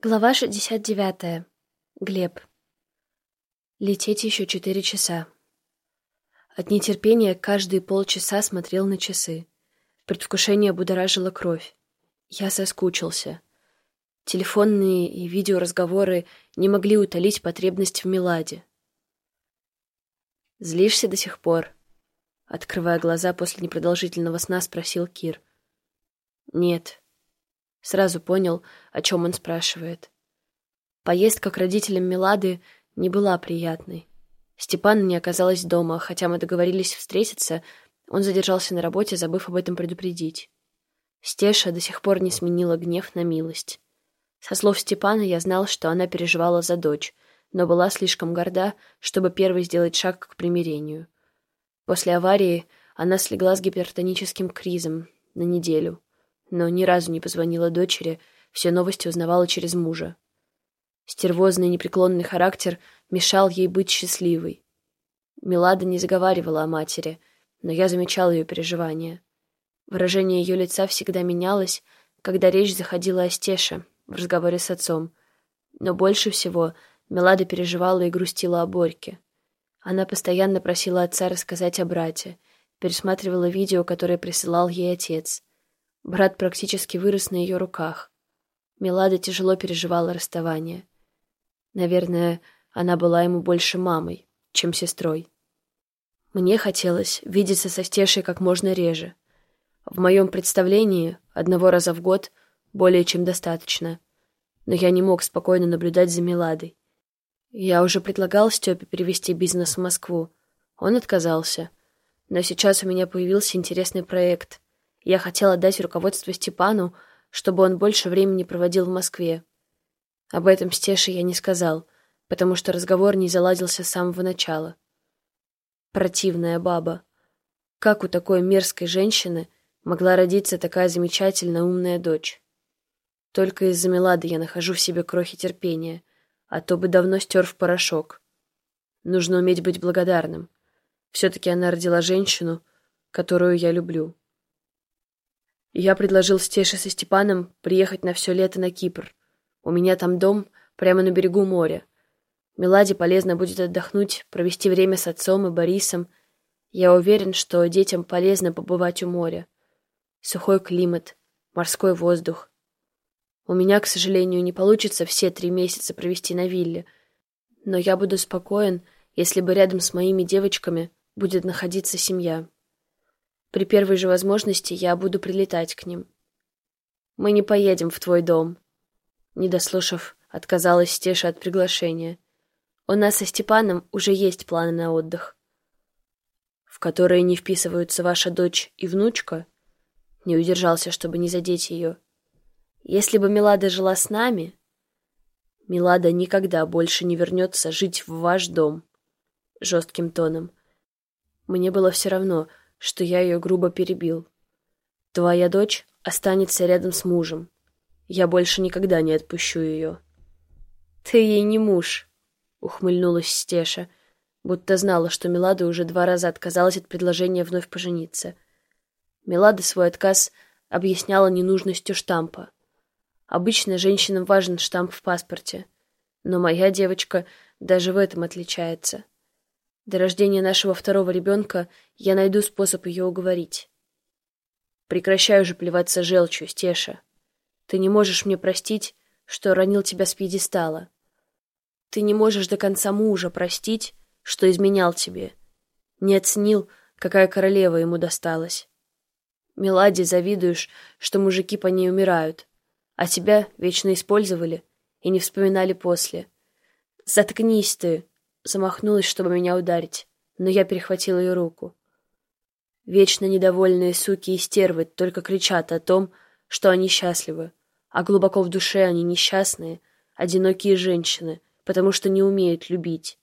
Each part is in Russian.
Глава 69. Глеб. Лететь еще четыре часа. От нетерпения каждые полчаса смотрел на часы. Предвкушение будоражило кровь. Я соскучился. Телефонные и видеоразговоры не могли утолить потребность в Меладе. «Злишься до сих пор?» Открывая глаза после непродолжительного сна, спросил Кир. «Нет», Сразу понял, о чем он спрашивает. Поездка к родителям Милады не была приятной. Степана не оказалась дома, хотя мы договорились встретиться, он задержался на работе, забыв об этом предупредить. Стеша до сих пор не сменила гнев на милость. Со слов Степана я знал, что она переживала за дочь, но была слишком горда, чтобы первой сделать шаг к примирению. После аварии она слегла с гипертоническим кризом на неделю но ни разу не позвонила дочери, все новости узнавала через мужа. Стервозный непреклонный характер мешал ей быть счастливой. Милада не заговаривала о матери, но я замечал ее переживания. Выражение ее лица всегда менялось, когда речь заходила о Стеше в разговоре с отцом. Но больше всего Милада переживала и грустила о Борьке. Она постоянно просила отца рассказать о брате, пересматривала видео, которое присылал ей отец — Брат практически вырос на ее руках. Милада тяжело переживала расставание. Наверное, она была ему больше мамой, чем сестрой. Мне хотелось видеться со Стешей как можно реже. В моем представлении одного раза в год более чем достаточно. Но я не мог спокойно наблюдать за Миладой. Я уже предлагал Степе перевести бизнес в Москву. Он отказался. Но сейчас у меня появился интересный проект — я хотела дать руководство Степану, чтобы он больше времени проводил в Москве. Об этом Стеше я не сказал, потому что разговор не заладился с самого начала. Противная баба. Как у такой мерзкой женщины могла родиться такая замечательно умная дочь? Только из-за Мелады я нахожу в себе крохи терпения, а то бы давно стер в порошок. Нужно уметь быть благодарным. Все-таки она родила женщину, которую я люблю. Я предложил Стеше со Степаном приехать на все лето на Кипр. У меня там дом прямо на берегу моря. Меладе полезно будет отдохнуть, провести время с отцом и Борисом. Я уверен, что детям полезно побывать у моря. Сухой климат, морской воздух. У меня, к сожалению, не получится все три месяца провести на вилле, но я буду спокоен, если бы рядом с моими девочками будет находиться семья. При первой же возможности я буду прилетать к ним. Мы не поедем в твой дом. Не дослушав, отказалась Стеша от приглашения. У нас со Степаном уже есть планы на отдых. В которые не вписываются ваша дочь и внучка? Не удержался, чтобы не задеть ее. Если бы Милада жила с нами... Милада никогда больше не вернется жить в ваш дом. Жестким тоном. Мне было все равно, что я ее грубо перебил. Твоя дочь останется рядом с мужем. Я больше никогда не отпущу ее. Ты ей не муж, ухмыльнулась Стеша, будто знала, что Милада уже два раза отказалась от предложения вновь пожениться. Милада свой отказ объясняла ненужностью штампа. Обычно женщинам важен штамп в паспорте, но моя девочка даже в этом отличается. До рождения нашего второго ребенка я найду способ ее уговорить. Прекращай уже плеваться желчью, Стеша. Ты не можешь мне простить, что ранил тебя с пьедестала. Ты не можешь до конца мужа простить, что изменял тебе. Не оценил, какая королева ему досталась. Меладе завидуешь, что мужики по ней умирают, а тебя вечно использовали и не вспоминали после. Заткнись ты, замахнулась, чтобы меня ударить, но я перехватил ее руку. Вечно недовольные суки и стервы только кричат о том, что они счастливы, а глубоко в душе они несчастные, одинокие женщины, потому что не умеют любить.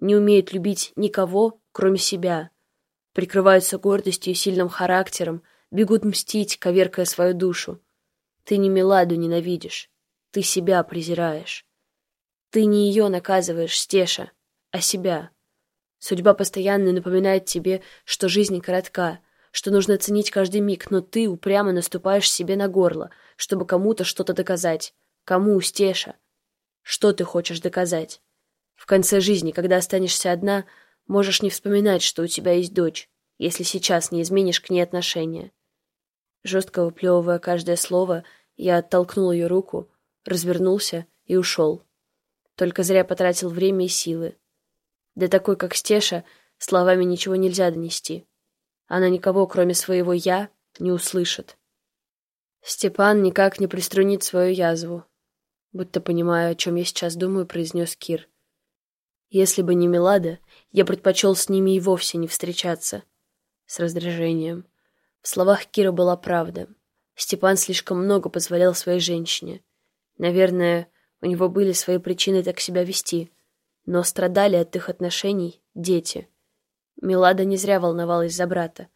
Не умеют любить никого, кроме себя. Прикрываются гордостью и сильным характером, бегут мстить, коверкая свою душу. Ты не Меладу ненавидишь, ты себя презираешь. Ты не ее наказываешь, Стеша, а себя. Судьба постоянно напоминает тебе, что жизнь коротка, что нужно ценить каждый миг, но ты упрямо наступаешь себе на горло, чтобы кому-то что-то доказать, Кому, Стеша? Что ты хочешь доказать? В конце жизни, когда останешься одна, можешь не вспоминать, что у тебя есть дочь, если сейчас не изменишь к ней отношения. Жестко выплевывая каждое слово, я оттолкнул ее руку, развернулся и ушел. Только зря потратил время и силы. Для такой, как Стеша, словами ничего нельзя донести. Она никого, кроме своего «я», не услышит. Степан никак не приструнит свою язву. Будто понимая, о чем я сейчас думаю, произнес Кир. Если бы не Милада, я предпочел с ними и вовсе не встречаться. С раздражением. В словах Кира была правда. Степан слишком много позволял своей женщине. Наверное, у него были свои причины так себя вести, но страдали от их отношений дети. Милада не зря волновалась за брата.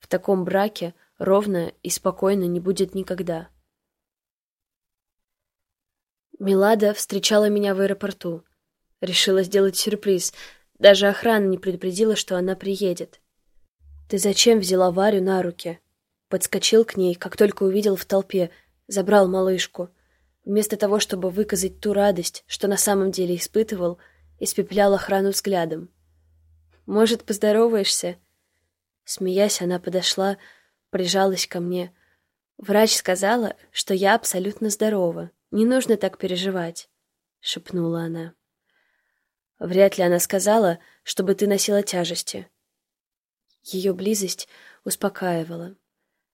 В таком браке ровно и спокойно не будет никогда. Милада встречала меня в аэропорту. Решила сделать сюрприз. Даже охрана не предупредила, что она приедет. «Ты зачем взяла Варю на руки?» Подскочил к ней, как только увидел в толпе, забрал малышку. Вместо того, чтобы выказать ту радость, что на самом деле испытывал, испеплял охрану взглядом. «Может, поздороваешься?» Смеясь, она подошла, прижалась ко мне. Врач сказала, что я абсолютно здорова. Не нужно так переживать, шепнула она. Вряд ли она сказала, чтобы ты носила тяжести. Ее близость успокаивала.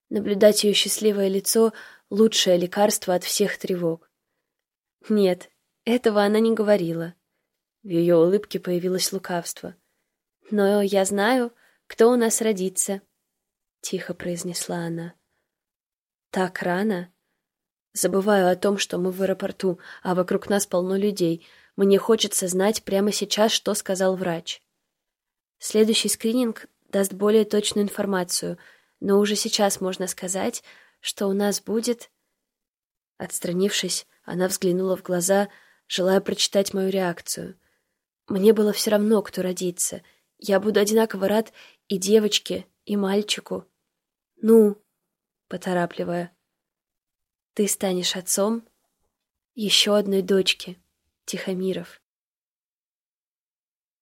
Наблюдать ее счастливое лицо — лучшее лекарство от всех тревог. Нет, этого она не говорила. В ее улыбке появилось лукавство. «Но я знаю, кто у нас родится», — тихо произнесла она. «Так рано?» Забываю о том, что мы в аэропорту, а вокруг нас полно людей. Мне хочется знать прямо сейчас, что сказал врач. Следующий скрининг даст более точную информацию, но уже сейчас можно сказать, что у нас будет... Отстранившись, она взглянула в глаза, желая прочитать мою реакцию. Мне было все равно, кто родится. Я буду одинаково рад и девочке, и мальчику. Ну, поторапливая. Ты станешь отцом еще одной дочки, Тихомиров.